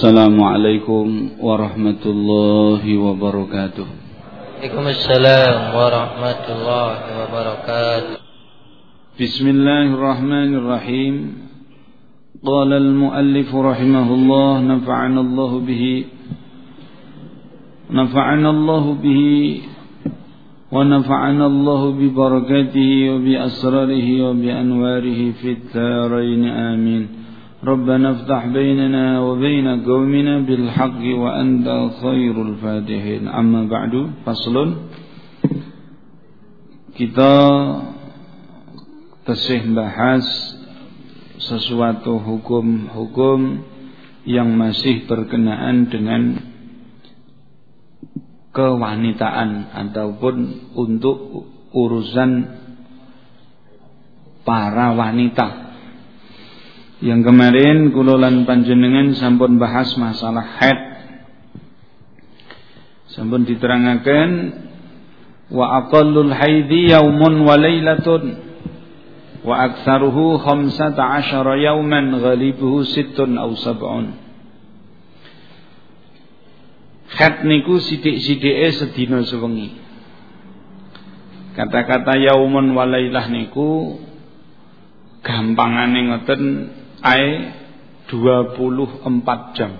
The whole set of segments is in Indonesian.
Assalamualaikum warahmatullahi wabarakatuh. Waalaikumsalam warahmatullahi wabarakatuh. Bismillahirrahmanirrahim. قال المؤلف رحمه الله نفعنا الله به نفعنا الله به ونفعنا الله ببركاته وبأسراره وبأنواره في الدارين آمين ربنا افتح بيننا وبين قومنا بالحق وأنت خير الفاتحين أما بعد فصل kita tesih bahas sesuatu hukum-hukum yang masih berkenaan dengan kewanitaan ataupun untuk urusan para wanita. Yang kemarin kulolan panjenengan sampun bahas masalah haid. Sampun diterangkan wa aqallul haidi yaumun wa lailatun wa aktsaruhu 15 yauman ghalibuhu sittun aw sab'un. Khat niku sidik-sidike sedina sewengi. Kata-kata yaumun walailah niku gampangane ngoten ae 24 jam.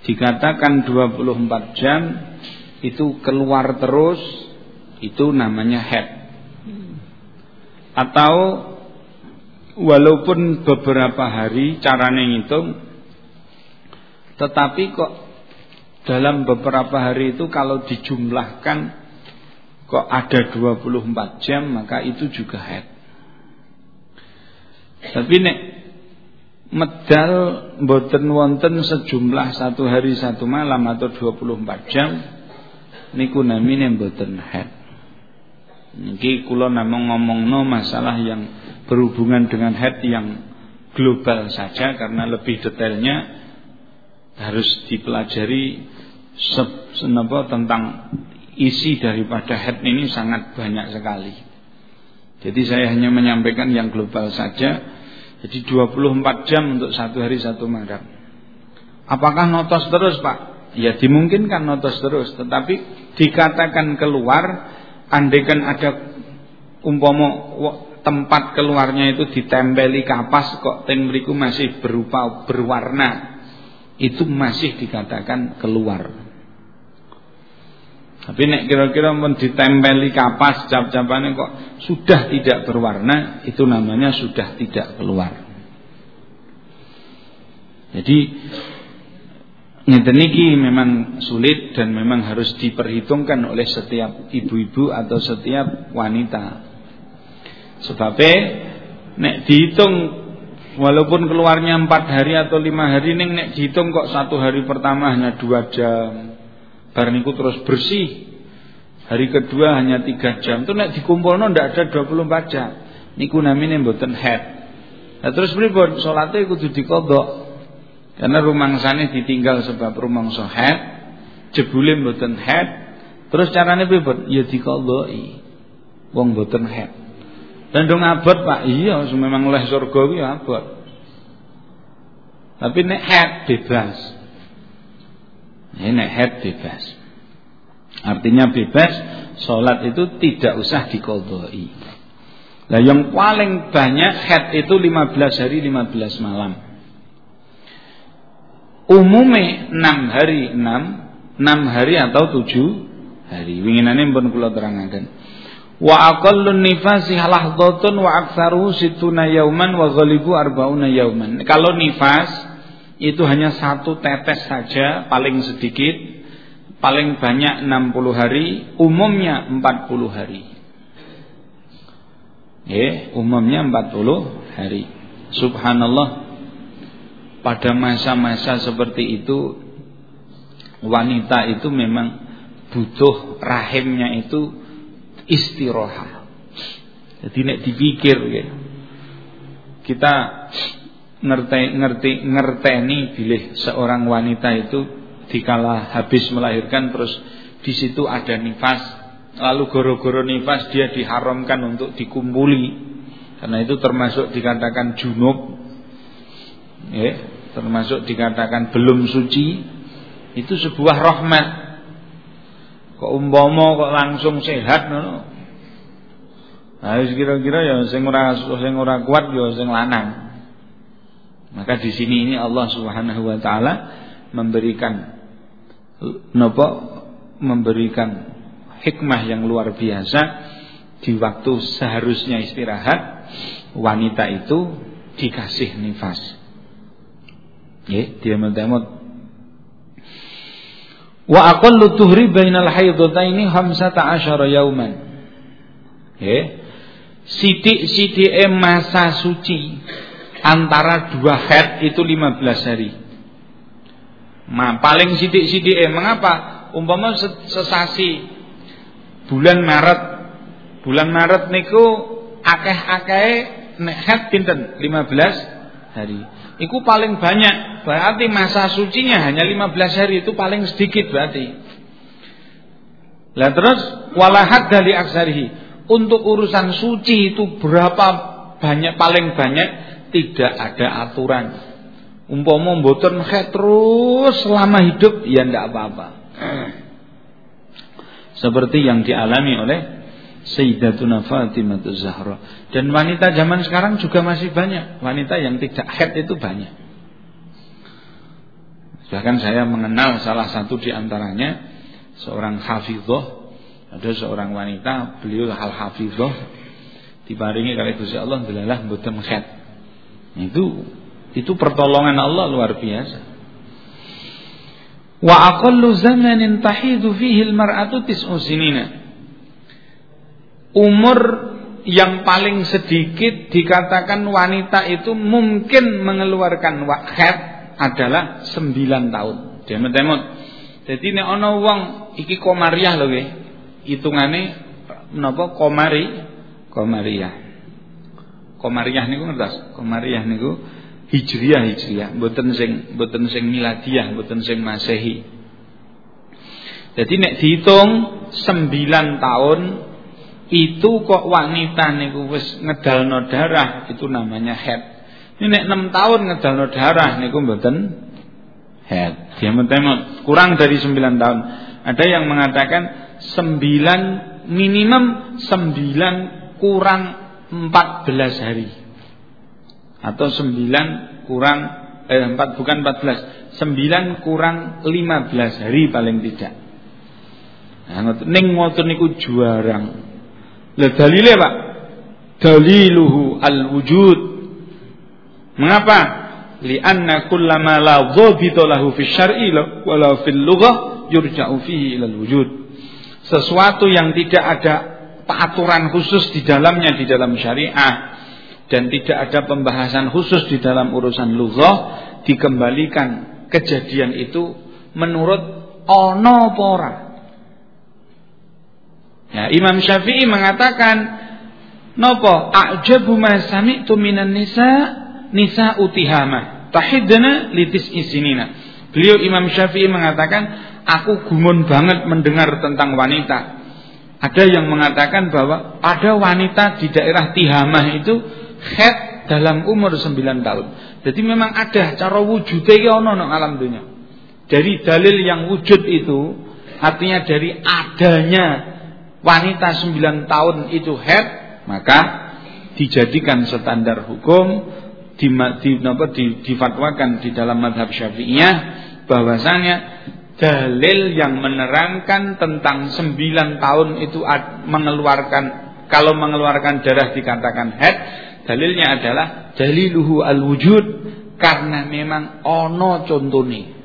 Dikatakan 24 jam itu keluar terus itu namanya head. Atau walaupun beberapa hari carane ngitung tetapi kok dalam beberapa hari itu kalau dijumlahkan kok ada 24 jam maka itu juga head. Tapi nek medal boten wonten sejumlah satu hari satu malam atau 24 jam niku namine boten head. Niki kula namung ngomongno masalah yang berhubungan dengan head yang global saja karena lebih detailnya harus dipelajari senapa tentang isi daripada head ini sangat banyak sekali. Jadi saya hanya menyampaikan yang global saja. Jadi 24 jam untuk satu hari satu malam. Apakah notos terus Pak? Ya dimungkinkan notos terus. Tetapi dikatakan keluar. Andaikan ada umpama tempat keluarnya itu ditempeli kapas kok teng masih berupa berwarna itu masih dikatakan keluar. Tapi nek kira-kira mau ditempeli kapas cap-capannya kok sudah tidak berwarna, itu namanya sudah tidak keluar. Jadi niki memang sulit dan memang harus diperhitungkan oleh setiap ibu-ibu atau setiap wanita. Sebabnya nek dihitung Walaupun keluarnya empat hari atau lima hari Neng nek dihitung kok satu hari pertama hanya dua jam Barang itu terus bersih. Hari kedua hanya tiga jam. Itu nek dikumpulno ndak ada 24 jam. Niku namanya mboten head. Nah terus pripun salatnya kudu dikodok. Karena rumah sana ditinggal sebab rumah head. Jebule mboten head. Terus caranya pripun Ya dikodoki Wong mboten head. Dong abot Pak, iya memang oleh surga kuwi abot. Tapi nek head bebas. Ini head bebas. Artinya bebas, sholat itu tidak usah dikodoi. Nah yang paling banyak head itu 15 hari 15 malam. Umumnya 6 hari 6, 6 hari atau 7 hari. Winginane pun kula terangaken. Wa aqallun nifasi lahdhatun wa aktsaruhu situna yauman wa ghalibu arbauna yauman. Kalau nifas itu hanya satu tetes saja paling sedikit paling banyak 60 hari umumnya 40 hari ya umumnya 40 hari subhanallah pada masa-masa seperti itu wanita itu memang butuh rahimnya itu istirahat. Jadi nek dipikir ya. Kita ngerti ngerti ngerteni bilih seorang wanita itu dikala habis melahirkan terus di situ ada nifas lalu goro-goro nifas dia diharamkan untuk dikumpuli karena itu termasuk dikatakan junub ya termasuk dikatakan belum suci itu sebuah rahmat. Kok umpama kok langsung sehat ngono. Nah, kira-kira ya sing ora sing ora kuat ya sing lanang. Maka di sini ini Allah Subhanahu wa taala memberikan napa memberikan hikmah yang luar biasa di waktu seharusnya istirahat wanita itu dikasih nifas. Ya, dia mentemot. Wa aqallu tuhri bainal hamsata asyara yauman. Ya. Sidik-sidik masa suci antara dua haid itu 15 hari. Nah, paling sidik-sidik mengapa? Umpama sesasi bulan Maret. Bulan Maret niku akeh-akeh nek haid pinten? 15 hari. Iku paling banyak. Berarti masa sucinya hanya 15 hari itu paling sedikit berarti. Lah terus walahat dari aksarihi. Untuk urusan suci itu berapa banyak paling banyak tidak ada aturan. Umpama mboten haid terus selama hidup ya ndak apa-apa. Seperti yang dialami oleh Sayyidatuna Fatimah Zahra. Dan wanita zaman sekarang juga masih banyak. Wanita yang tidak haid itu banyak. Bahkan saya mengenal salah satu di antaranya seorang hafizah, ada seorang wanita, beliau hal hafizah diparingi kali Gusti Allah delalah mboten haid. Itu itu pertolongan Allah luar biasa. Wa aqallu zamanin tahidu fihi al-mar'atu tis'u sinina umur yang paling sedikit dikatakan wanita itu mungkin mengeluarkan wakhet adalah 9 tahun. Demot-demot. Jadi nek ana wong iki komariah lho nggih. Hitungane menapa komari? Komariah. Komariah niku ngertos? Komariah niku hijriah hijriah, mboten sing mboten sing miladiah, mboten sing masehi. Jadi nek dihitung 9 tahun itu kok wanita niku wis ngedalno darah itu namanya head. Ini nek 6 tahun ngedalno darah niku mboten head. Dia mentemot kurang dari 9 tahun. Ada yang mengatakan 9 minimum 9 kurang 14 hari. Atau 9 kurang eh 4 bukan 14. 9 kurang 15 hari paling tidak. Nah, ning ngoten niku juarang. Lah dalilnya Pak, daliluhu al-wujud. Mengapa? Lianna kullama la dhabita lahu fi syar'i wala fil lughah yurja'u fihi ila al-wujud. Sesuatu yang tidak ada aturan khusus di dalamnya di dalam syariah dan tidak ada pembahasan khusus di dalam urusan lughah dikembalikan kejadian itu menurut ono pora Ya, Imam Syafi'i mengatakan nopo ajabu ma sami'tu minan nisa nisa utihama tahidna litis isinina. Beliau Imam Syafi'i mengatakan aku gumun banget mendengar tentang wanita. Ada yang mengatakan bahwa ada wanita di daerah Tihamah itu head dalam umur 9 tahun. Jadi memang ada cara wujudnya ya ono no alam dunia. Dari dalil yang wujud itu artinya dari adanya wanita 9 tahun itu head maka dijadikan standar hukum di, di, apa, di, difatwakan di dalam madhab syafi'iyah bahwasanya dalil yang menerangkan tentang 9 tahun itu mengeluarkan kalau mengeluarkan darah dikatakan head dalilnya adalah daliluhu al-wujud karena memang ono contohnya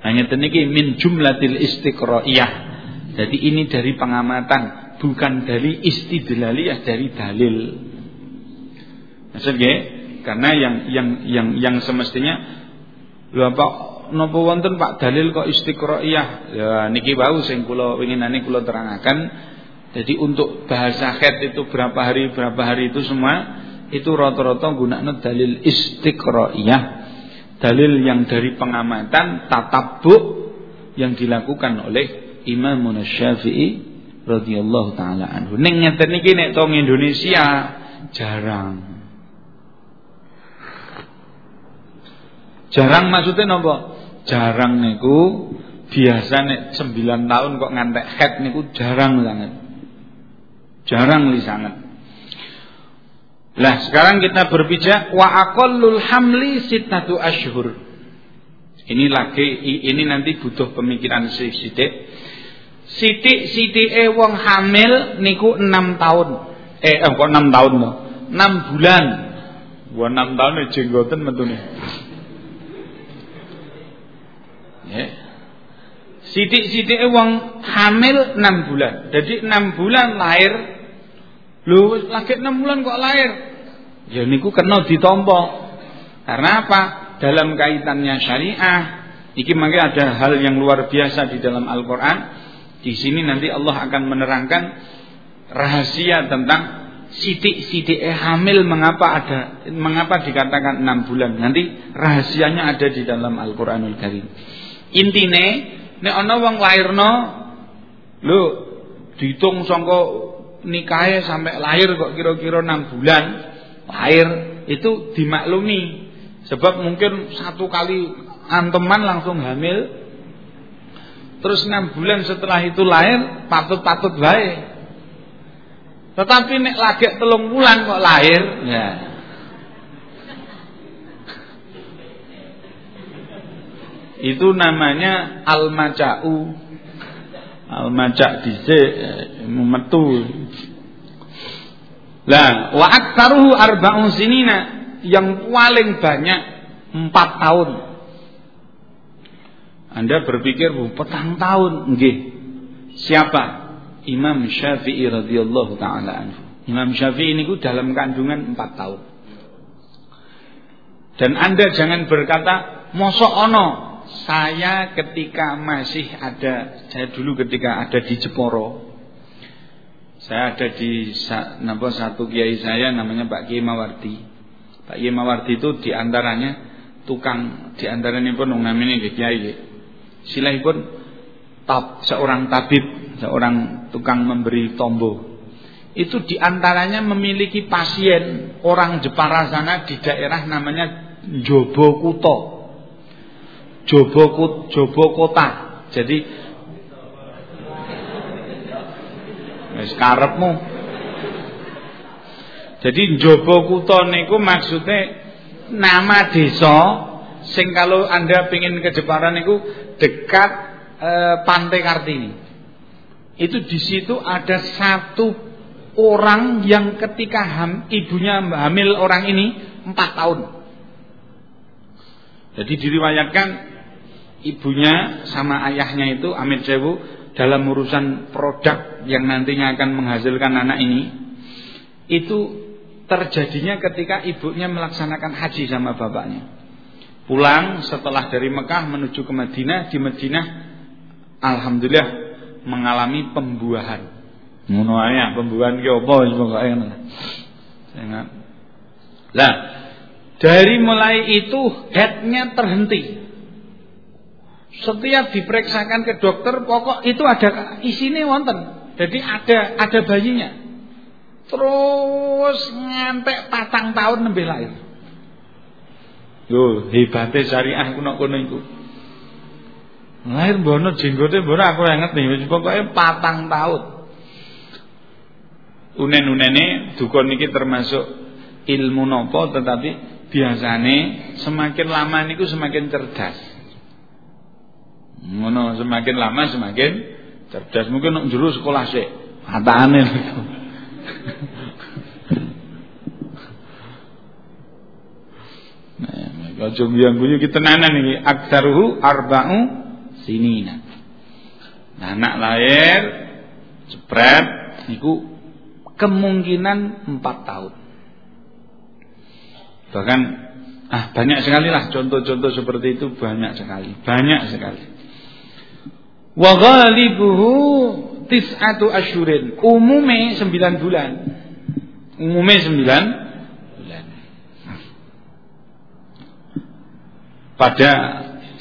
hanya teniki min jumlatil istiqra'iyah jadi ini dari pengamatan, bukan dari istidlaliyah dari dalil. Maksudnya, karena yang yang yang yang semestinya lho apa napa wonten Pak dalil kok istiqraiyah. Ya niki wau sing kula winginane kula terangaken. Jadi untuk bahasa khat itu berapa hari berapa hari itu semua itu rata-rata gunakno dalil istiqraiyah. Dalil yang dari pengamatan tatabuk yang dilakukan oleh Imam Syafi'i radhiyallahu taala anhu. Ning ngeten iki nek tong Indonesia jarang. Jarang maksudnya nopo? Jarang niku biasa nek 9 tahun kok ngantek head niku jarang banget. Jarang li sangat. Lah sekarang kita berbicara wa aqallul hamli sittatu ashhur. Ini lagi ini nanti butuh pemikiran sithik. Sithik-sithike wong hamil niku 6 tahun. Eh, eh kok 6 tahun loh. 6 bulan. Gua 6 tahun jenggoten metune. Ya. Sidik-sidik wong hamil 6 bulan. Jadi 6 bulan lahir. Lho, lagi 6 bulan kok lahir. Ya niku kena ditompo. Karena apa? Dalam kaitannya syariah, iki mangke ada hal yang luar biasa di dalam Al-Qur'an. Di sini nanti Allah akan menerangkan rahasia tentang sidik-sidik hamil mengapa ada mengapa dikatakan enam bulan. Nanti rahasianya ada di dalam Al-Qur'anul Karim. Intine nek ana wong lairno lho dihitung sangka nikahe sampai lahir kok kira-kira 6 bulan lahir itu dimaklumi. Sebab mungkin satu kali anteman langsung hamil terus 6 bulan setelah itu lahir patut-patut baik tetapi nek lagi telung bulan kok lahir ya Itu namanya al-maca'u. Al-maca' dhisik metu. Lah, wa aktsaruhu arba'un sinina, yang paling banyak empat tahun. Anda berpikir, oh, petang tahun, nggih. Siapa? Imam Syafi'i radhiyallahu taala anhu. Imam Syafi'i ini dalam kandungan empat tahun. Dan Anda jangan berkata, mosok ono saya ketika masih ada saya dulu ketika ada di Jeporo saya ada di napa satu kiai saya namanya Pak Kiai Mawardi. Pak Kiai Mawardi itu di antaranya tukang di antaranya pun namanya kiai. Pun tab seorang tabib seorang tukang memberi tombo. Itu di antaranya memiliki pasien orang Jepara sana di daerah namanya Jobo Kuto Jobo, Jobo kota. Jadi wis karepmu. Jadi Jobo Kuto niku maksudnya nama desa sing kalau Anda pengen ke Jepara niku dekat e, Pantai Kartini. Itu di situ ada satu orang yang ketika ham, ibunya hamil orang ini empat tahun. Jadi diriwayatkan ibunya sama ayahnya itu Amit Sewu dalam urusan produk yang nantinya akan menghasilkan anak ini itu terjadinya ketika ibunya melaksanakan haji sama bapaknya. Pulang setelah dari Mekah menuju ke Madinah, di Madinah alhamdulillah mengalami pembuahan. Ngono ae pembuahan ki apa wis pokoke Lah, dari mulai itu headnya terhenti. Setiap diperiksakan ke dokter pokok itu ada isine wonten. Jadi ada ada bayinya. Terus ngantek patang tahun nembe lahir. Yo hebatnya syariah kuno kuno itu. Lahir bono jenggote bono aku inget nih. Pokoknya patang tahun. Unen-unene dukun niki termasuk ilmu nopo tetapi biasane semakin lama niku semakin cerdas. Ngono semakin lama semakin cerdas. Mungkin nak jero sekolah. Atane itu. Nah, aja biang kita nana nih aksaruhu arba'u sinina. Nah, anak lahir jepret niku kemungkinan empat tahun. Bahkan ah banyak sekali lah contoh-contoh seperti itu banyak sekali, banyak sekali. Wa ghalibuhu tis'atu asyurin. Umume 9 bulan. Umume 9 bulan. Pada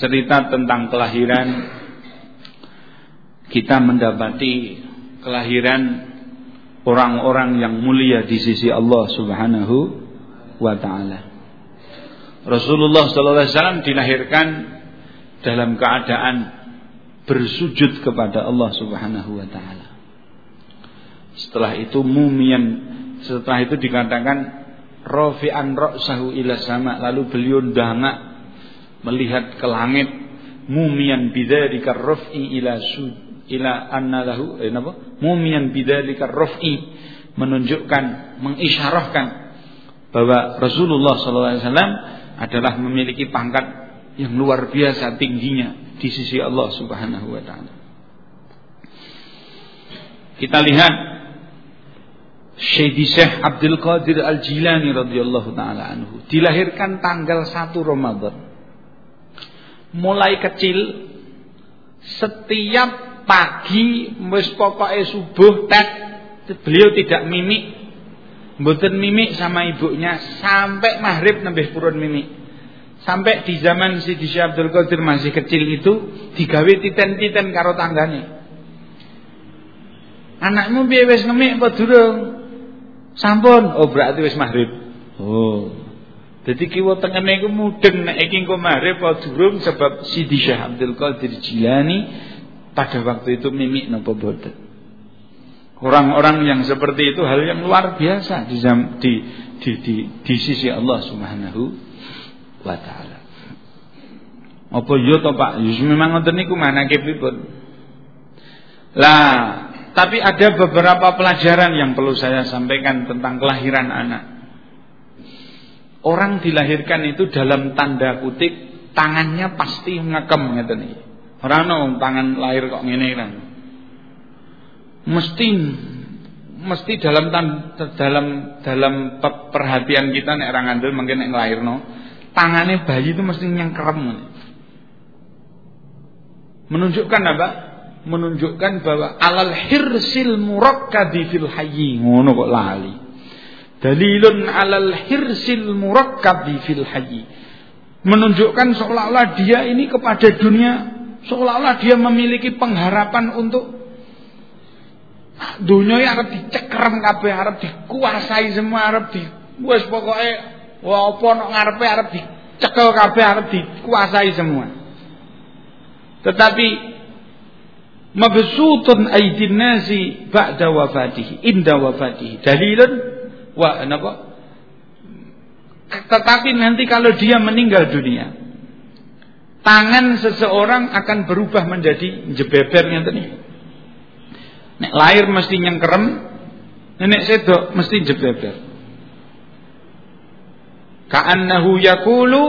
cerita tentang kelahiran kita mendapati kelahiran orang-orang yang mulia di sisi Allah Subhanahu wa taala. Rasulullah sallallahu alaihi wasallam dilahirkan dalam keadaan bersujud kepada Allah Subhanahu wa taala. Setelah itu mumian setelah itu dikatakan rafi'an ra'sahu ila sama. Lalu beliau dangak melihat ke langit mumian bidzalika raf'i ila sud ila anna lahu eh, apa mumian bidzalika raf'i menunjukkan mengisyarahkan bahwa Rasulullah sallallahu alaihi wasallam adalah memiliki pangkat yang luar biasa tingginya di sisi Allah Subhanahu wa taala. Kita lihat Syekh Syekh Abdul Qadir Al-Jilani radhiyallahu taala anhu dilahirkan tanggal 1 Ramadan. Mulai kecil setiap pagi wis pokoke subuh tet beliau tidak mimik Mboten mimik sama ibunya sampai maghrib nembih purun mimik. Sampai di zaman si Syekh Abdul Qadir masih kecil itu digawe titen-titen karo tanggane. Anakmu piye wis ngemik apa durung? Sampun. Oh berarti wis maghrib. Oh. Jadi kiwa tengene iku mudeng nek iki engko maghrib apa durung sebab Sidi Syekh Abdul Qadir Jilani pada waktu itu mimik napa boten. Orang-orang yang seperti itu hal yang luar biasa di di di, di, di sisi Allah Subhanahu wa taala. Apa yo to Pak? Yo memang ngoten niku manakipipun. Lah, tapi ada beberapa pelajaran yang perlu saya sampaikan tentang kelahiran anak. Orang dilahirkan itu dalam tanda kutip tangannya pasti ngekem ngeten iki. Ora tangan lahir kok ngene kan mesti mesti dalam dalam dalam perhatian kita nek orang ngandel mungkin nek nglairno tangane bayi itu mesti nyengkrem. Menunjukkan apa? Menunjukkan bahwa alal hirsil murakkabi fil hayyi. Ngono kok lali. Dalilun alal hirsil murakkabi fil hayyi. Menunjukkan seolah-olah dia ini kepada dunia seolah-olah dia memiliki pengharapan untuk Dunia yang harus dicekrem kabeh, harap dikuasai semua, harap di pokoke apa nek ngarepe arep dicekel kabeh, harap dikuasai semua. Tetapi mabsutun aidin nasi ba'da wafatihi, inda wafatihi. Dalilun wa napa? Tetapi nanti kalau dia meninggal dunia, tangan seseorang akan berubah menjadi jebeber tadi. Nek lahir mesti nyengkerem, nenek sedok mesti jebeber. Ka'annahu yakulu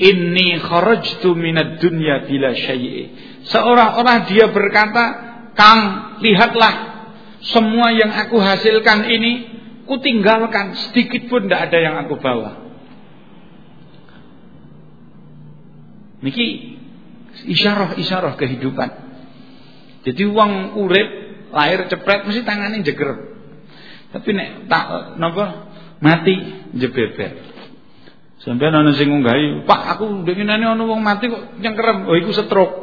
inni kharajtu minad dunya bila syai'i. Seorang-orang dia berkata, "Kang, lihatlah semua yang aku hasilkan ini kutinggalkan sedikit pun tidak ada yang aku bawa." Niki isyarah-isyarah kehidupan. Jadi uang urip lahir cepet mesti tangannya jeger. Tapi nek tak napa mati jebeber. Sampai ana sing ngunggahi, "Pak, aku ndengenane ana wong mati kok nyengkerem." Oh, iku stroke.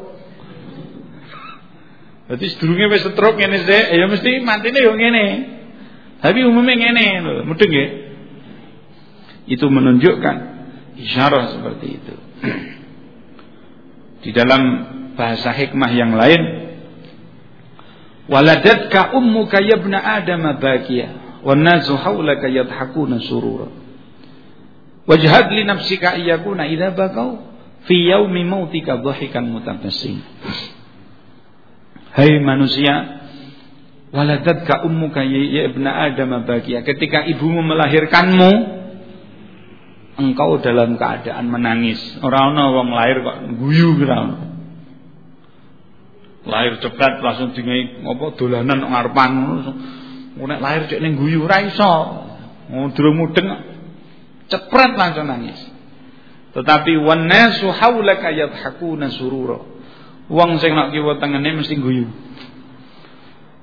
Jadi sedurunge wis stroke ngene sik, ya mesti matine yo ngene. Tapi umumnya ngene lho, mudeng nggih. Itu menunjukkan isyarah seperti itu. Di dalam bahasa hikmah yang lain Waladatka ummuka yabna adama bakiya wan nasu haulaka yadhakuna surura. Wajhad li nafsika iyakuna idza bakau fi yaumi mautika dhahikan mutabassim. Hai manusia, waladatka ummuka ya ibna adama bakiya. Ketika ibumu melahirkanmu, engkau dalam keadaan menangis. Orang ana wong lahir kok guyu kira lahir cepet langsung dingai apa dolanan ngarepan ngono nek lahir cek ning guyu ora iso. Durung mudeng cepret langsung nangis. Tetapi wan nasu haulaka yadhakuna surura. Wong sing nak kiwa tengene mesti guyu.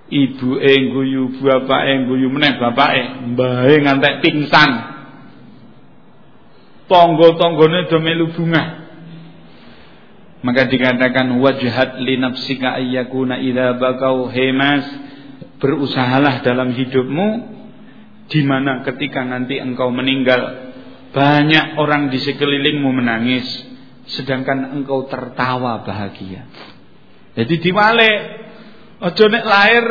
Ibuke guyu bapake guyu meneh bapake mbahe ngantek pingsan. Tangga-tanggane do melu bungah. Maka dikatakan wajhat li nafsika ayyakuna idza bakau hemas berusahalah dalam hidupmu di mana ketika nanti engkau meninggal banyak orang di sekelilingmu menangis sedangkan engkau tertawa bahagia. Jadi diwale aja nek lahir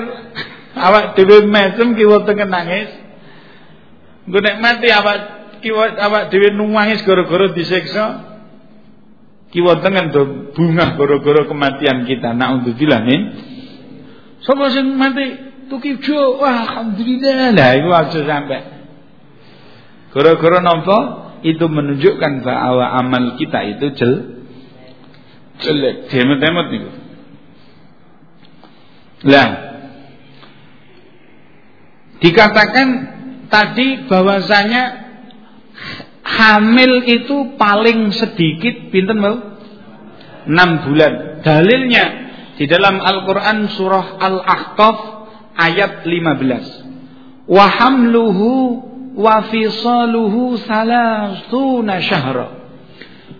awak dhewe mesem kiwa tengen nangis. Engko nek mati awak kiwa awak dhewe nangis gara-gara disiksa. Kiwa tengen do bunga gara-gara kematian kita. Naudzubillah min. Sapa sing mati tuki jo, wah alhamdulillah. Lah iku aja sampai. Gara-gara napa? Itu menunjukkan bahwa amal kita itu jel jelek. Demet-demet niku. Lah dikatakan tadi bahwasanya hamil itu paling sedikit pinten mau? 6 bulan. Dalilnya di dalam Al-Qur'an surah Al-Ahqaf ayat 15. Wa hamluhu wa fisaluhu salasuna syahra.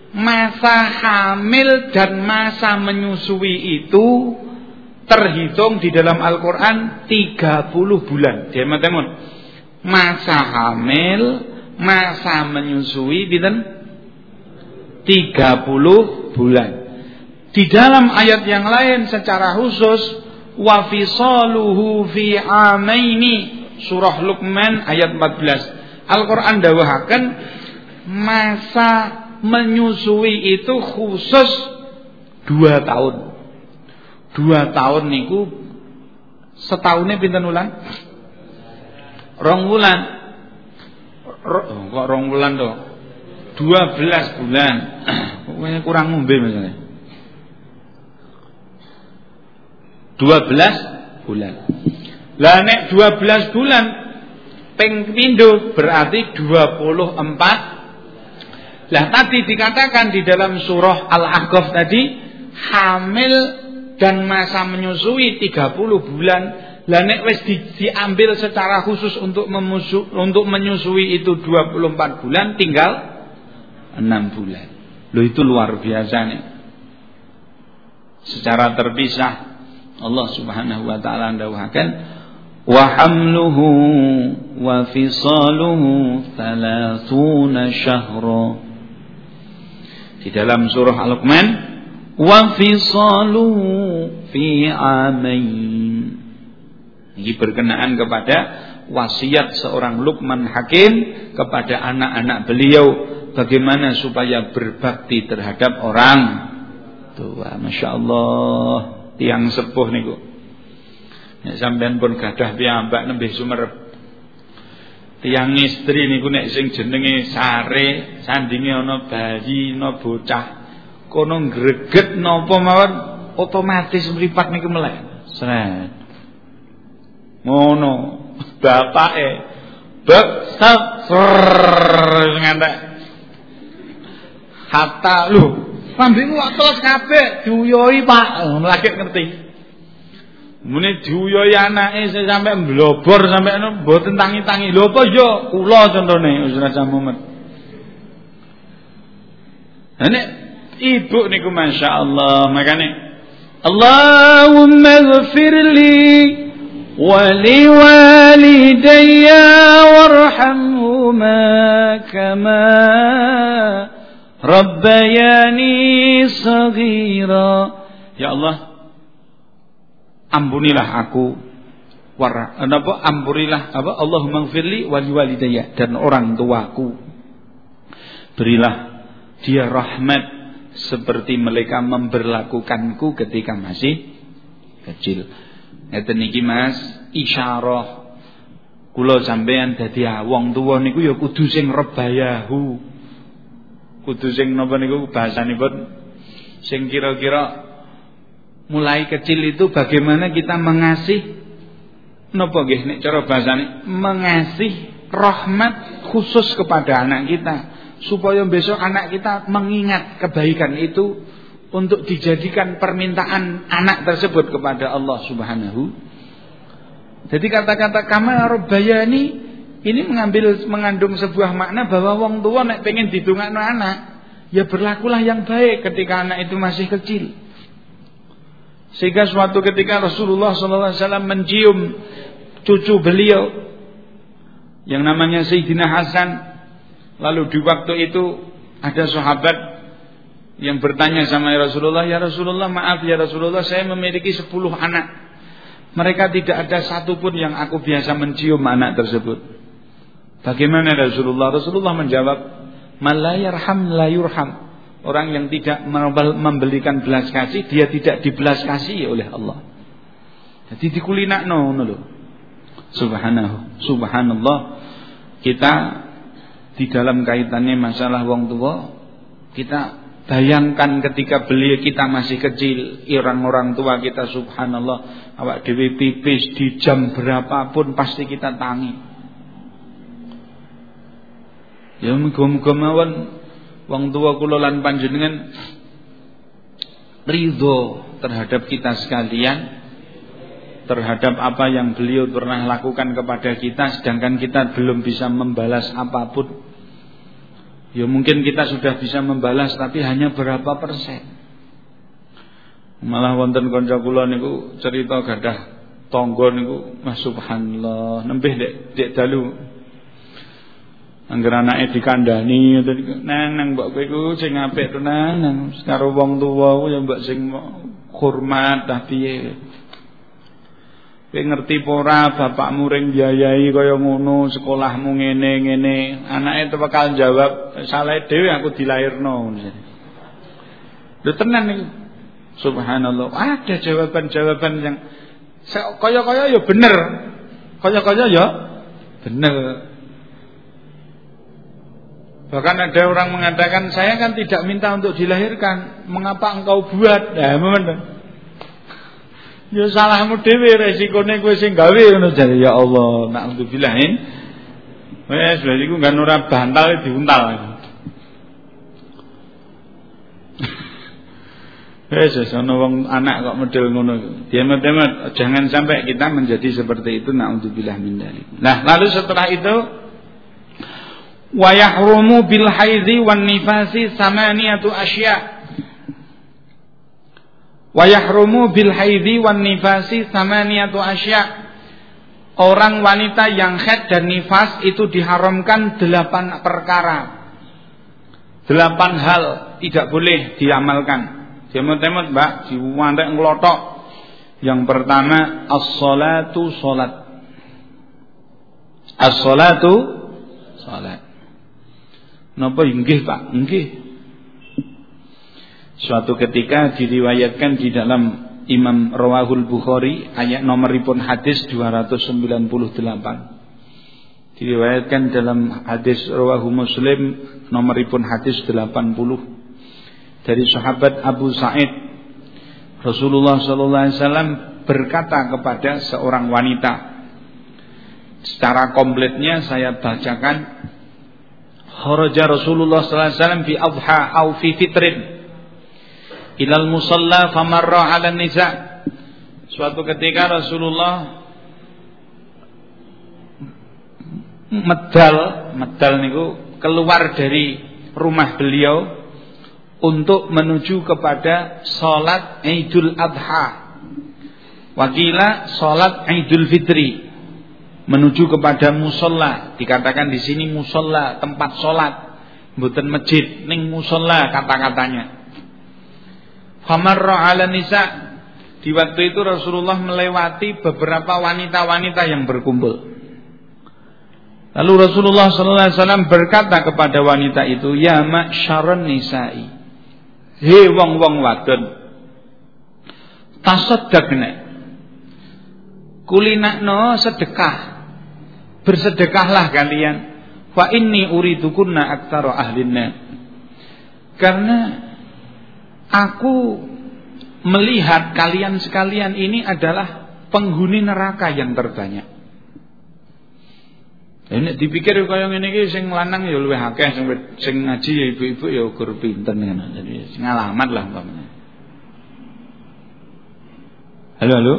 Masa hamil dan masa menyusui itu terhitung di dalam Al-Quran 30 bulan. Teman-teman, masa hamil, masa menyusui, binten 30 bulan. Di dalam ayat yang lain secara khusus, wa fisaluhu fi amaini surah Luqman ayat 14. Al-Qur'an dawuhaken masa menyusui itu khusus dua tahun dua tahun niku setahunnya pinten ulan? Rong bulan. Oh, kok rong bulan toh? Dua belas bulan. Kurang ngombe misalnya. Dua belas bulan. Lah nek dua belas bulan peng pindo berarti dua puluh empat. Lah tadi dikatakan di dalam surah Al-Ahqaf tadi hamil dan masa menyusui 30 bulan lah nek wis di, diambil secara khusus untuk memusu, untuk menyusui itu 24 bulan tinggal 6 bulan. Loh itu luar biasa nih. Secara terpisah Allah Subhanahu wa taala ndawuhaken wa hamluhu wa fisaluhu 30 syahra. Di dalam surah Al-Luqman wa fisaluhu fi amain. Ini berkenaan kepada wasiat seorang Luqman Hakim kepada anak-anak beliau bagaimana supaya berbakti terhadap orang tua. Masya Allah tiang sepuh niku. Nek sampean pun gadah piyambak nembe sumerep. Tiang istri niku nek sing jenenge sare, sandinge ana bayi, ana bocah kono greget napa mawon otomatis mripat niku melek. Sret. Ngono. Bapake bab ngantek. Hatta lho, lambemu kok terus kabeh diuyoi Pak. Lagi ngerti. Mune diuyoi anake sampe mblobor sampe mboten tangi-tangi. Lho apa yo kula contone Ustaz Muhammad. Nek Ibu niku Masya Allah Makanya Allahumma ghafir li Waliwalidayya Warhamhuma Kama Rabbayani Saghira Ya Allah Ampunilah aku war, apa, Ampunilah apa, Allahumma ghafirli waliwalidayya Dan orang tuaku Berilah dia rahmat seperti mereka memperlakukanku ketika masih kecil. Ngeten iki Mas, isyarah kula sampean dadi wong tuwa niku ya kudu sing rebayahu. Kudu sing napa niku bahasanipun sing kira-kira mulai kecil itu bagaimana kita mengasih napa nggih nek cara bahasane mengasih rahmat khusus kepada anak kita supaya besok anak kita mengingat kebaikan itu untuk dijadikan permintaan anak tersebut kepada Allah Subhanahu. Jadi kata-kata kama rabbayani ini mengambil mengandung sebuah makna bahwa wong tua nek pengen didongakno anak, ya berlakulah yang baik ketika anak itu masih kecil. Sehingga suatu ketika Rasulullah SAW mencium cucu beliau yang namanya Sayyidina Hasan Lalu di waktu itu ada sahabat yang bertanya sama Rasulullah, "Ya Rasulullah, maaf ya Rasulullah, saya memiliki sepuluh anak. Mereka tidak ada satupun yang aku biasa mencium anak tersebut." Bagaimana Rasulullah? Rasulullah menjawab, "Malayarham layurham." Orang yang tidak membelikan belas kasih, dia tidak dibelas kasih oleh Allah. Jadi dikulinakno ngono lho. Subhanahu, subhanallah. Kita di dalam kaitannya masalah wong tua kita bayangkan ketika beliau kita masih kecil orang-orang tua kita subhanallah awak dewi pipis di jam berapapun pasti kita tangi ya muga-muga mawon wong tua kula lan panjenengan ridho terhadap kita sekalian terhadap apa yang beliau pernah lakukan kepada kita sedangkan kita belum bisa membalas apa pun Ya mungkin kita sudah bisa membalas tapi hanya berapa persen. Malah wonten kanca kula niku cerita gadah tangga niku Mas subhanallah nembih dek dek dalu. Angger anake dikandani ngoten nang mbok kowe iku sing apik tenan karo wong tuwa ya mbok sing hormat tapi Kowe ngerti pora bapakmu ring biayai kaya ngono, sekolahmu ngene-ngene. Anake bakal jawab, salah dhewe aku dilairno. Lho tenan niku. Subhanallah. Ada jawaban-jawaban yang kaya-kaya ya bener. Kaya-kaya ya bener. Bahkan ada orang mengatakan, saya kan tidak minta untuk dilahirkan. Mengapa engkau buat? Nah, memang Ya salahmu dhewe resikone kowe sing gawe ngono jare ya Allah. Nauzubillahin. Wes berarti ku kan ora bantal diuntal. Wes ana wong anak kok model ngono iku. Diamet-emet jangan sampai kita menjadi seperti itu naudzubillah min dzalik. Nah, lalu setelah itu wa yahrumu bil haidhi wan nifasi samaniyatu asya' Wa yahrumu bil haidhi wan nifasi samaniyatu asya. Orang wanita yang haid dan nifas itu diharamkan delapan perkara. Delapan hal tidak boleh diamalkan. Jemut-jemut mbak, diwantek ngelotok. Yang pertama as-salatu salat. As-salatu salat. Napa inggih Pak? Inggih. Suatu ketika diriwayatkan di dalam Imam Rawahul Bukhari ayat nomoripun hadis 298. Diriwayatkan dalam hadis Rawahu Muslim nomoripun hadis 80 dari sahabat Abu Sa'id Rasulullah sallallahu alaihi wasallam berkata kepada seorang wanita secara kompletnya saya bacakan kharaja Rasulullah sallallahu alaihi wasallam fi adha au fi fitrin ilal musalla famarra 'ala nisa. Suatu ketika Rasulullah medal, medal niku keluar dari rumah beliau untuk menuju kepada salat Idul Adha. Wakila salat Idul Fitri menuju kepada musola dikatakan di sini musola tempat salat bukan masjid ning musola kata-katanya Famarra ala nisa di waktu itu Rasulullah melewati beberapa wanita-wanita yang berkumpul. Lalu Rasulullah SAW berkata kepada wanita itu, Ya ma'syaron nisa'i. Hei wong-wong wadon. Tasaddaqna. Kulinakno sedekah. Bersedekahlah kalian. Fa inni uridukunna aktsara ahlinna. Karena Aku melihat kalian sekalian ini adalah penghuni neraka yang terbanyak. Ini dipikir kaya ngene iki sing lanang ya luwih akeh sing sing ngaji ya ibu-ibu ya ukur pinter ngono. Jadi ngalamat lah umpamanya. Halo halo.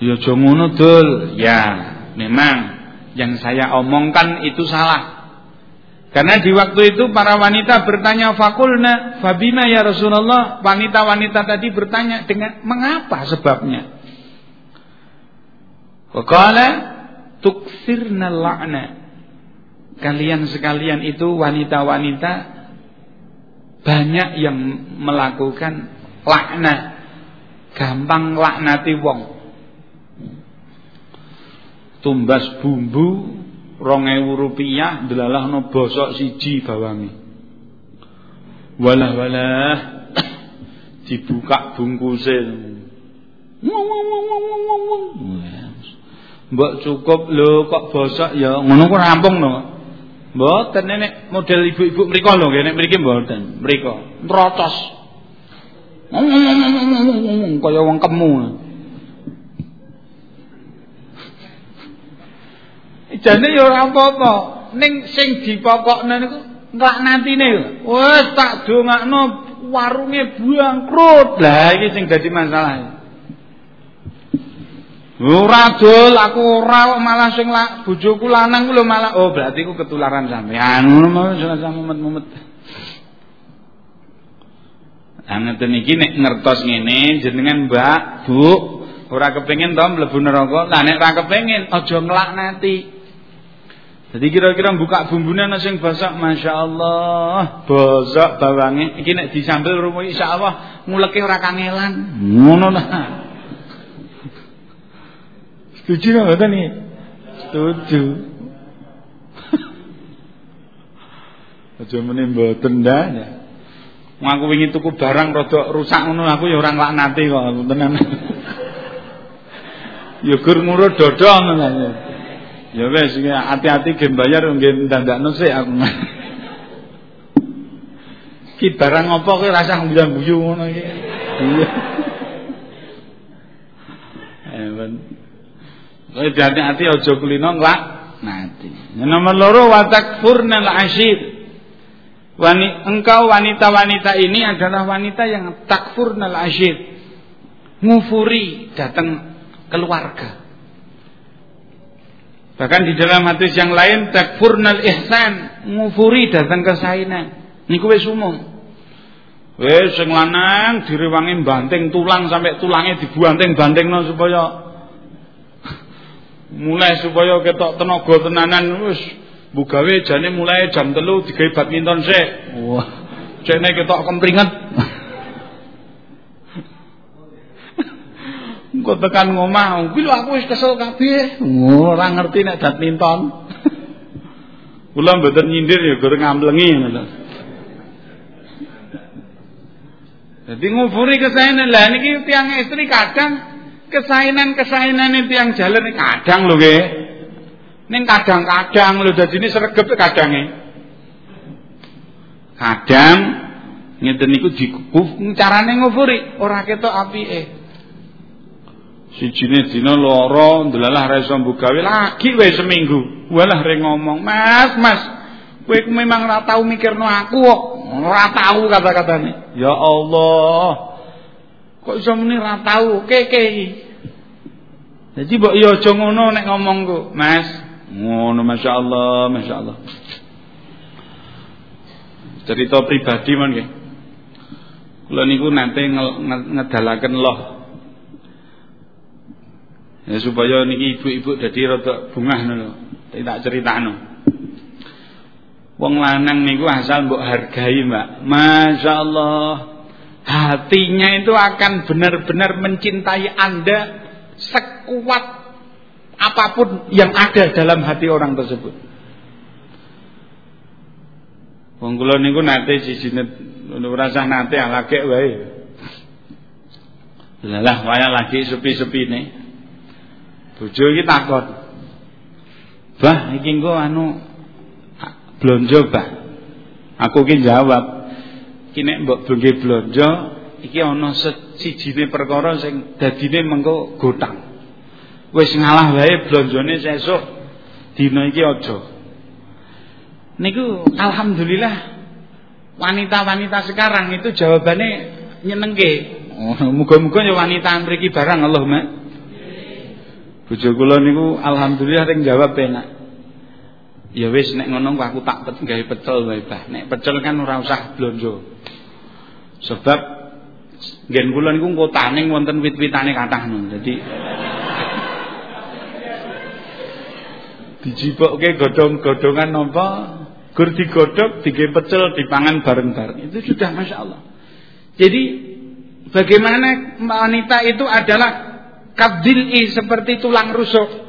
Ya aja ngono dul. Ya, memang yang saya omongkan itu salah. Karena di waktu itu para wanita bertanya fakulna fabima ya Rasulullah. Wanita-wanita tadi bertanya dengan mengapa sebabnya? Wakala tuksirna la'na. kalian sekalian itu wanita-wanita banyak yang melakukan laknat. Gampang laknati wong. Tumbas bumbu rong rupiah delalahno bosok siji bawangi. Walah-walah dibuka bungkuse. Mbok cukup lho kok bosok ya ngono ku rampung no. Mboten nenek model ibu-ibu mriko lho nek mriki mboten. Mriko nrocos. Kaya wong kemu. Jane ya ora apa-apa. Ning sing dipokokne niku nglaknatine. Wes tak dongakno warunge bangkrut. Lah iki sing dadi masalah. Ora dol aku ora malah sing la, bojoku lanang lho malah oh berarti ku ketularan sampean. Ngono mau sama mumet-mumet. Lah ngeten iki nek ngertos ngene jenengan Mbak, Bu, ora kepengin to mlebu neraka. Lah nek ora kepengin aja nglaknati. Jadi kira-kira buka bumbune ana sing basah masyaallah, bosok bawange. Iki nek disambel rumo insyaallah nguleke ora kangelan. Ngono nah. Setuju nggak nih? Setuju. Aja meneh mboten ya. Ngaku wingi tuku barang rada rusak ngono aku ya ora nglaknati kok tenan. ya gur ngurut dodong ngono. Ya wis hati-hati gen bayar nggih ndandakno sik aku. Ki barang apa kowe rasa guyu ngono iki. Iya. Ben. Kowe hati-hati aja kulino nglak nanti. Nomor loro wa takfurnal ashir. Wani, engkau wanita-wanita ini adalah wanita yang takfurnal ashir. Ngufuri datang keluarga. Bahkan di dalam hadis yang lain takfurnal ihsan, ngufuri datang kesainan. Niku wis umum. Wis sing lanang direwangi banting tulang sampai tulangnya dibanting-bantingno supaya mulai supaya ketok tenaga tenanan wis bugawe jane mulai jam telu digawe badminton sik. Wah. Cene ketok kempringet. Engko tekan ngomah, kuwi aku wis kesel kabeh. Ora ngerti nek badminton. Kula mboten nyindir ya goreng ngamblengi ngono. Jadi ngufuri kesainan lah niki tiang istri kadang kesainan-kesainan itu yang jalan kadang lho nggih. Ning kadang-kadang lho dadine sregep kadange. Kadang ngeten niku dikuf carane ngufuri ora ketok apike. Sijine dina lara ndelalah ra iso mbugawe lagi wae seminggu. Walah re ngomong, "Mas, Mas, kowe memang ora tau mikirno aku kok." Ora tau kata-katane. Ya Allah. Kok iso muni ora tau keke iki. Jadi mbok ya aja ngono nek ngomongku, Mas. Ngono masyaallah, masyaallah. Cerita pribadi mon nggih. Kula niku nate ngedalaken loh Ya supaya niki ibu-ibu dadi rada bungah ngono. Tak critakno. Wong lanang niku asal mbok hargai, Mbak. Masya Allah. Hatinya itu akan benar-benar mencintai Anda sekuat apa pun yang ada dalam hati orang tersebut. Wong kula niku nate sijine rasa nate alake wae. Lalah waya lagi sepi-sepi nih. Bojo iki takon. Bah, iki engko anu blonjo, Bah. Aku ki jawab, ki nek mbok bengke blonjo iki ana sijine perkara sing dadine mengko gotang. Wis ngalah wae blonjone sesuk dina iki aja. Niku alhamdulillah wanita-wanita sekarang itu jawabannya nyenengke. Oh, muga-muga ya wanita mriki barang Allahumma Bojo kula niku alhamdulillah ring jawab enak. Ya wis nek ngono aku tak pet gawe pecel wae, Bah. Nek pecel kan ora usah blonjo. Sebab nggen kula niku kotane wonten wit-witane kathah nun. Dadi Dijipokke godhong-godhongan napa? Gur digodhog, dige pecel, dipangan bareng-bareng. Itu sudah Masya Allah. Jadi bagaimana wanita itu adalah kadil'i seperti tulang rusuk.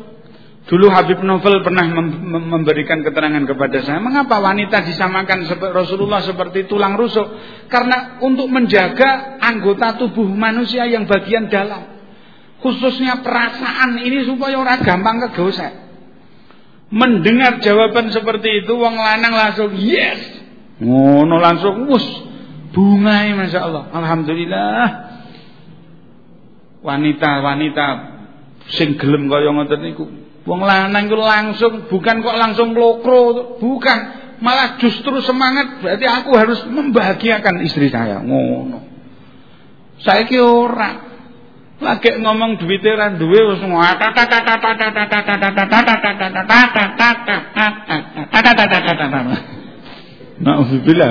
Dulu Habib Novel pernah memberikan keterangan kepada saya, mengapa wanita disamakan Rasulullah seperti tulang rusuk? Karena untuk menjaga anggota tubuh manusia yang bagian dalam. Khususnya perasaan ini supaya orang gampang kegosek. Mendengar jawaban seperti itu wong lanang langsung yes. Ngono langsung wus bungai Masya Allah. Alhamdulillah. Wanita-wanita sing gelem kaya ngoten niku. Wong lanang iku langsung bukan kok langsung lokro, bukan. Malah justru semangat berarti aku harus membahagiakan istri saya. Ngono. Saiki ora. Lagi ngomong duwite ra duwe wis Nauzubillah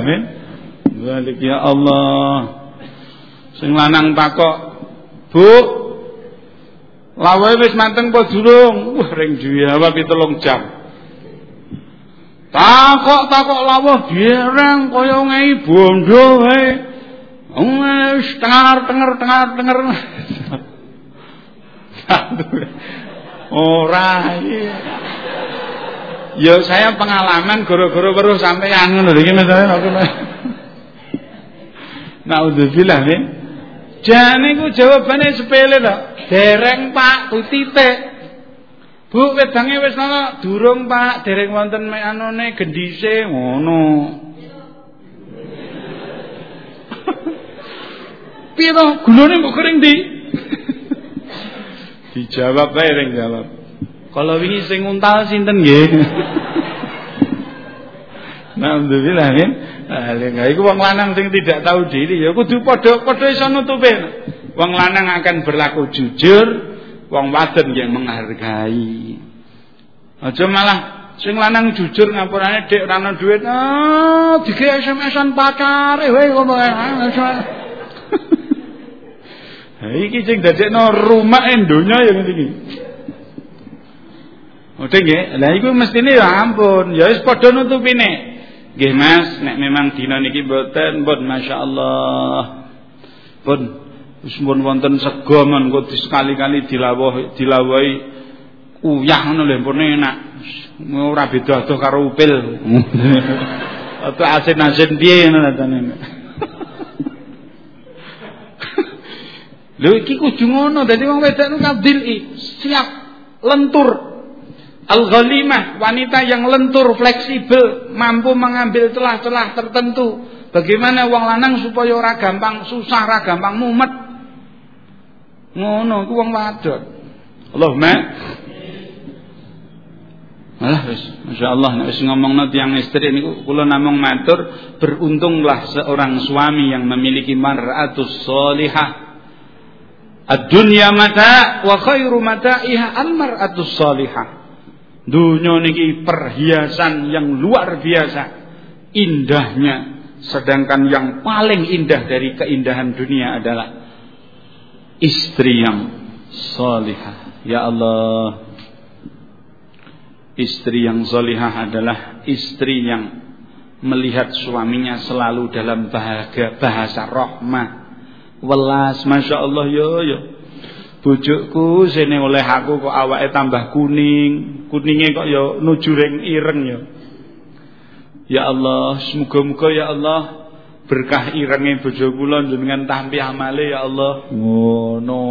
ya Allah. Sing lanang takok, "Bu, lawe wis mateng apa durung?" Wah, ring jawab telung jam. Takok takok lawuh biarang kaya ngai bondo wae. Wes tengar tengar tengar tengar. Ora iya. Ya saya pengalaman guru-guru weruh sampeyan ngono iki misalnya aku. Naudzubillah nih. Jane ku jawabane sepele to. Dereng Pak, titik. Bu wedange wis ana durung Pak, dereng wonten anone gendise ngono. Piye to? Gulane mbok kering di? Dijawab wae ring jawab. Kalau wingi sing untal sinten nggih? Alhamdulillah nggih. Nah, iku wong lanang sing tidak tahu diri ya kudu padha-padha iso nutupe. Wong lanang akan berlaku jujur, wong wadon yang menghargai. Aja malah sing lanang jujur ngapurane dek ora ana dhuwit, ah dige SMS-an pacare wae ngono iki sing dadekno rumah donya ya ngene iki. Oke nggih. Lah iku mestine ya ampun, ya wis padha nutupine. Nggih Mas, nek memang dina niki mboten, mbon masyaallah. Pun wis pun wonten sego men kok sekali-kali dilawuh dilawahi uyah ngono lho pun enak. Ora beda adoh karo upil. Atau asin-asin piye ngono Lho iki kudu ngono, dadi wong wedok nu i, siap lentur. Al-ghalimah, wanita yang lentur, fleksibel, mampu mengambil celah-celah tertentu. Bagaimana wong lanang supaya ora gampang susah, ora gampang mumet. Ngono ku wong wadon. Allahumma Alah wis, masyaallah nek wis ngomongno tiyang istri niku kula namung matur beruntunglah seorang suami yang memiliki mar'atus solihah Ad-dunya mata wa khairu mata'iha al-mar'atus salihah. Dunia niki perhiasan yang luar biasa indahnya sedangkan yang paling indah dari keindahan dunia adalah istri yang salihah. Ya Allah. Istri yang salihah adalah istri yang melihat suaminya selalu dalam bahagia bahasa rahmah welas Masya Allah yo yo bujuku sini oleh aku kok awake tambah kuning. Kuningnya kok yo nuju ring ireng yo ya Allah semoga-moga ya Allah berkah irenge bojo kula jenengan tampi amale ya Allah. Ngono.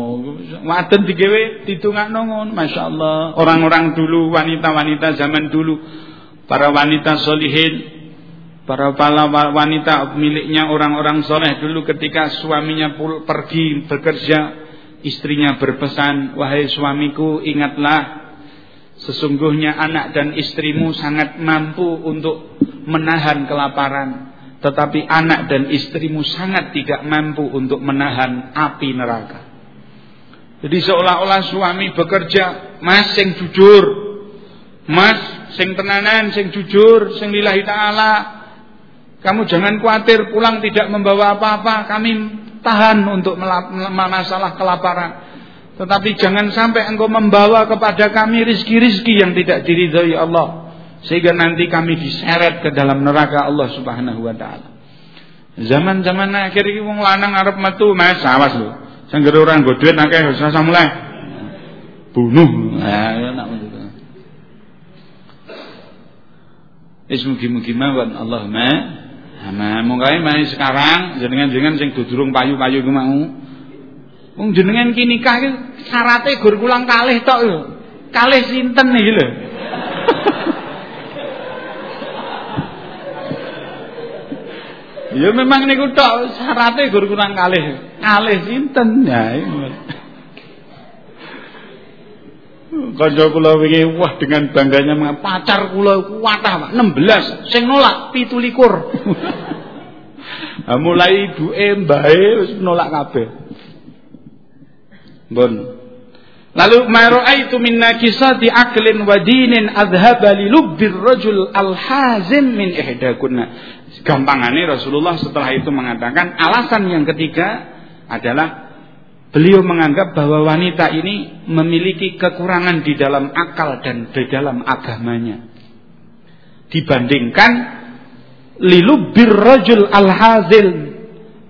Waden digawe ditungakno ngono masyaallah. Orang-orang dulu wanita-wanita zaman dulu para wanita solihin Para pala wanita miliknya orang-orang soleh dulu ketika suaminya pergi bekerja, istrinya berpesan, wahai suamiku ingatlah, sesungguhnya anak dan istrimu sangat mampu untuk menahan kelaparan, tetapi anak dan istrimu sangat tidak mampu untuk menahan api neraka. Jadi seolah-olah suami bekerja, mas sing jujur, mas sing tenanan, sing jujur, sing lillahi ta'ala, kamu jangan khawatir pulang tidak membawa apa-apa. Kami tahan untuk masalah kelaparan. Tetapi jangan sampai engkau membawa kepada kami rizki-rizki yang tidak diridhoi Allah. Sehingga nanti kami diseret ke dalam neraka Allah subhanahu wa ta'ala. Zaman-zaman akhir ini wong lanang arep metu mas awas lho. Sing orang nggo duit akeh wis mulai. Bunuh. Nah, nak metu. Wis mugi-mugi Allahumma Nah, mongkae mari sekarang jenengan-jenengan sing durung payu-payu ku mau Wong jenengan ki nikah ki syarate gur kulang kalih tok lho. Kalih sinten ya memang niku tok syarate gur kulang kalih. Kalih sinten? Ya Kanca kula wingi wah dengan bangganya pacar kula kuatah Pak 16 sing nolak 17. Nah, mulai ibuke mbahe wis nolak kabeh. Bon. Lalu ma raaitu min nakisati aqlin wa dinin adhaba li lubbir rajul al-hazim min ihdakunna. Gampangane Rasulullah setelah itu mengatakan alasan yang ketiga adalah beliau menganggap bahwa wanita ini memiliki kekurangan di dalam akal dan di dalam agamanya. Dibandingkan lilubbir rajul al-hazil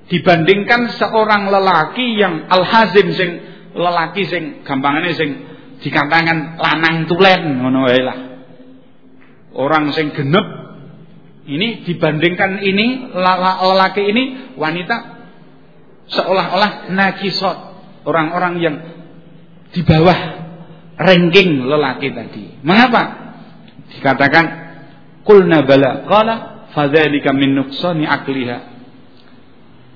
dibandingkan seorang lelaki yang al-hazim sing lelaki sing gampangane sing dikatakan lanang tulen ngono. Orang sing genep ini dibandingkan ini lelaki ini wanita seolah-olah nakisot orang-orang yang di bawah ranking lelaki tadi. Mengapa? Dikatakan kulna bala qala fadzalika min nuqsani akliha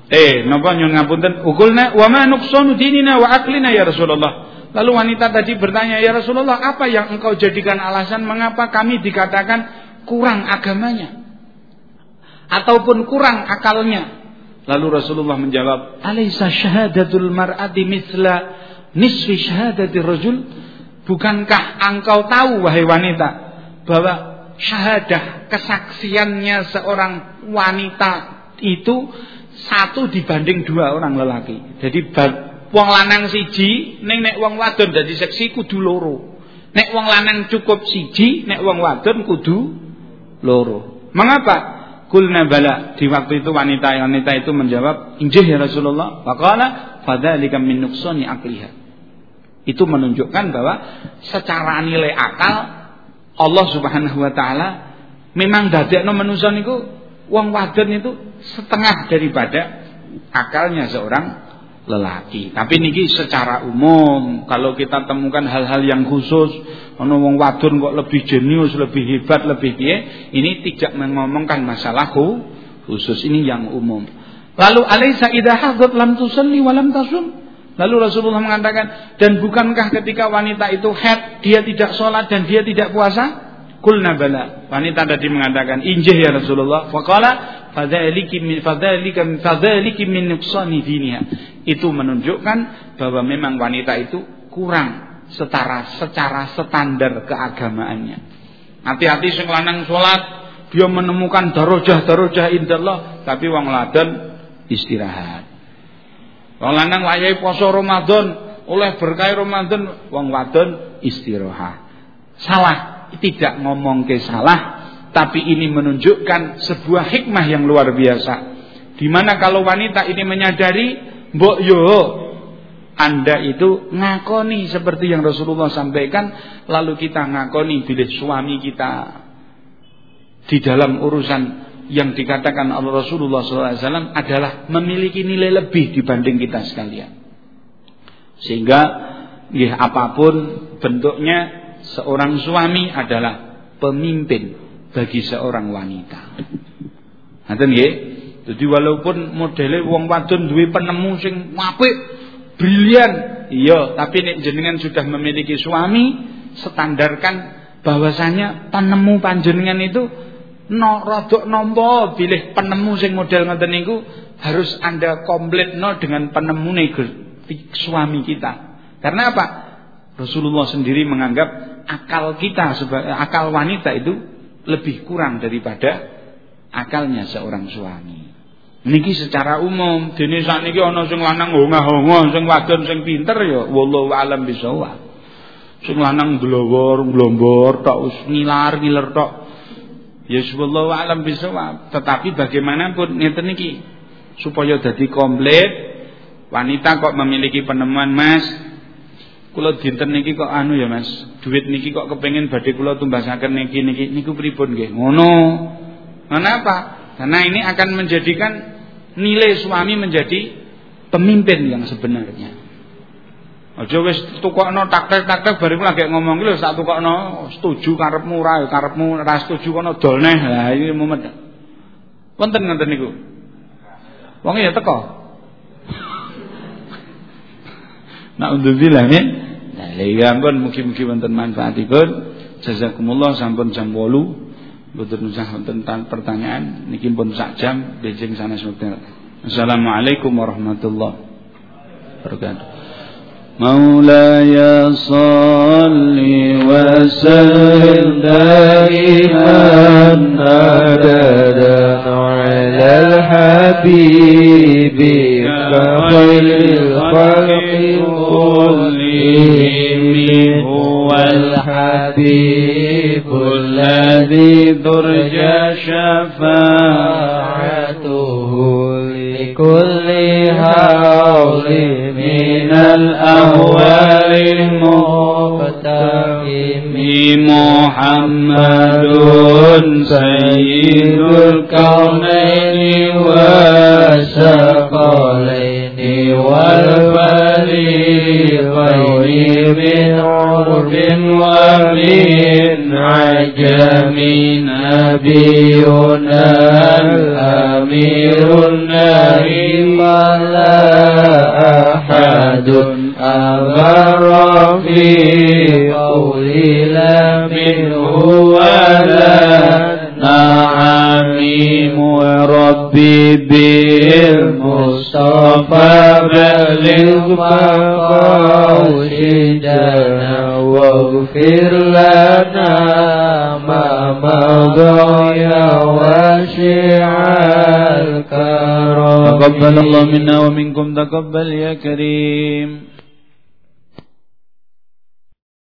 Eh, napa nyun ngapunten? Ukulna wa ma nuqsanu dinina wa aklina ya Rasulullah. Lalu wanita tadi bertanya, "Ya Rasulullah, apa yang engkau jadikan alasan mengapa kami dikatakan kurang agamanya? Ataupun kurang akalnya?" Lalu Rasulullah menjawab, "Alaisa syahadatul mar'ati misla nisfi syahadati rajul?" Bukankah engkau tahu wahai wanita bahwa syahadah kesaksiannya seorang wanita itu satu dibanding dua orang lelaki. Jadi wong lanang siji ning nek wong wadon dadi seksi kudu loro. Nek wong lanang cukup siji, nek wong wadon kudu loro. Mengapa? Kulna bala di waktu itu wanita wanita itu menjawab, "Injih ya Rasulullah." Faqala fadzalika min nuqsani akliha. Itu menunjukkan bahwa secara nilai akal Allah Subhanahu wa taala memang dadekno manusa niku wong wadon itu setengah daripada akalnya seorang lelaki. Tapi niki secara umum kalau kita temukan hal-hal yang khusus ono wong wadon kok lebih jenius, lebih hebat, lebih piye, ini tidak mengomongkan masalah khusus ini yang umum. Lalu alaisa idza hadat lam tusalli wa lam tasum? Lalu Rasulullah mengatakan, dan bukankah ketika wanita itu head, dia tidak sholat dan dia tidak puasa? Kulna bala. Wanita tadi mengatakan, "Injih ya Rasulullah." Faqala, "Fadzalika min fadzalika fadzalika min nuqsani diniha." Itu menunjukkan bahwa memang wanita itu kurang secara secara standar keagamaannya. Hati-hati sing lanang salat, dia menemukan darajah-darajah indallah, tapi wong ladon istirahat. Wong lanang wayahe poso Ramadan, oleh berkah Ramadan, wong wadon istirahat. Salah tidak ngomong ke salah tapi ini menunjukkan sebuah hikmah yang luar biasa di mana kalau wanita ini menyadari mbok yo anda itu ngakoni seperti yang Rasulullah sampaikan lalu kita ngakoni bila suami kita di dalam urusan yang dikatakan Allah Rasulullah SAW adalah memiliki nilai lebih dibanding kita sekalian sehingga ya, apa pun bentuknya seorang suami adalah pemimpin bagi seorang wanita. Ngoten nggih? Jadi walaupun modelnya wong wadon duwe penemu sing apik, brilian, iya, tapi nek jenengan sudah memiliki suami, standarkan bahwasanya penemu panjenengan itu no rodok nompo pilih penemu sing model ngoten niku harus Anda komplit no dengan penemu suami kita. Karena apa? Rasulullah sendiri menganggap akal kita sebagai akal wanita itu lebih kurang daripada akalnya seorang suami. Niki secara umum, dene sakniki ana sing lanang hongah-hongah, sing wadon sing pinter ya wallahu alam bisawab. Sing lanang blowor, blombor tok ngilar ngiler tok. Ya wallahu alam bisawab. Tetapi bagaimanapun ngeten niki supaya dadi komplit wanita kok memiliki penemuan Mas kula dinten niki kok anu ya Mas duit niki kok kepengin badhe kula tumbasaken niki niki niku pripun nggih ngono kenapa karena ini akan menjadikan nilai suami menjadi pemimpin yang sebenarnya. Aja wis tukokno taktek-taktek bariku lagi ngomong lho sak tukokno setuju karepmu ora karepmu ora setuju kono dol neh. Lah iki mumet. Wonten ngoten niku. Wong ya teko. Nak undzubillah ya. Nah, lha ampun mugi-mugi wonten manfaatipun. Jazakumullah sampun jam 8. Boten usah tentang pertanyaan niki pun sak jam bejeng sanes wekdal. Assalamualaikum warahmatullahi wabarakatuh. مولاي صل وسلم الله منا ومنكم تقبل يا كريم.